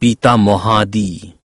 পিতামহাদি